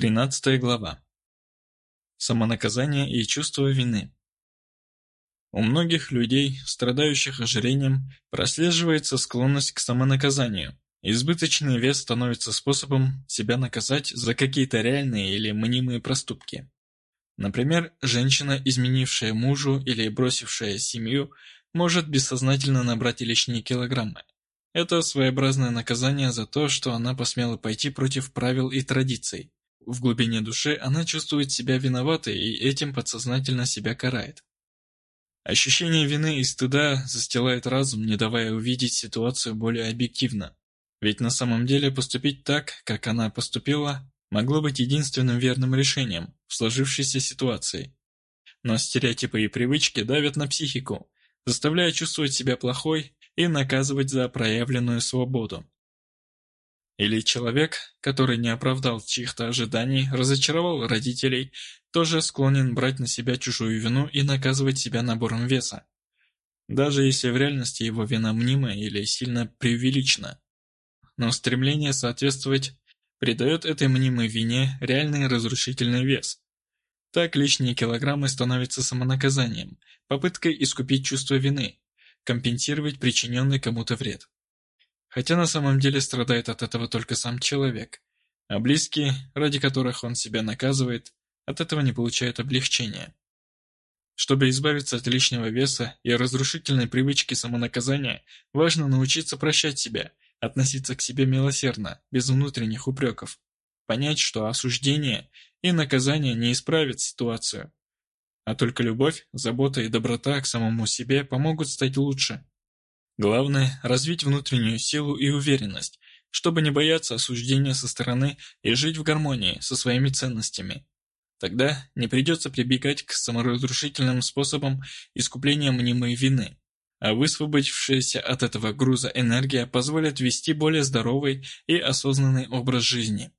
Тринадцатая глава. Самонаказание и чувство вины. У многих людей, страдающих ожирением, прослеживается склонность к самонаказанию. Избыточный вес становится способом себя наказать за какие-то реальные или мнимые проступки. Например, женщина, изменившая мужу или бросившая семью, может бессознательно набрать лишние килограммы. Это своеобразное наказание за то, что она посмела пойти против правил и традиций, в глубине души она чувствует себя виноватой и этим подсознательно себя карает. Ощущение вины и стыда застилает разум, не давая увидеть ситуацию более объективно. Ведь на самом деле поступить так, как она поступила, могло быть единственным верным решением в сложившейся ситуации. Но стереотипы и привычки давят на психику, заставляя чувствовать себя плохой и наказывать за проявленную свободу. Или человек, который не оправдал чьих-то ожиданий, разочаровал родителей, тоже склонен брать на себя чужую вину и наказывать себя набором веса. Даже если в реальности его вина мнимая или сильно преувеличена. Но стремление соответствовать придает этой мнимой вине реальный разрушительный вес. Так лишние килограммы становятся самонаказанием, попыткой искупить чувство вины, компенсировать причиненный кому-то вред. Хотя на самом деле страдает от этого только сам человек, а близкие, ради которых он себя наказывает, от этого не получают облегчения. Чтобы избавиться от лишнего веса и разрушительной привычки самонаказания, важно научиться прощать себя, относиться к себе милосердно, без внутренних упреков. Понять, что осуждение и наказание не исправят ситуацию, а только любовь, забота и доброта к самому себе помогут стать лучше. Главное – развить внутреннюю силу и уверенность, чтобы не бояться осуждения со стороны и жить в гармонии со своими ценностями. Тогда не придется прибегать к саморазрушительным способам искупления мнимой вины, а высвободившаяся от этого груза энергия позволит вести более здоровый и осознанный образ жизни.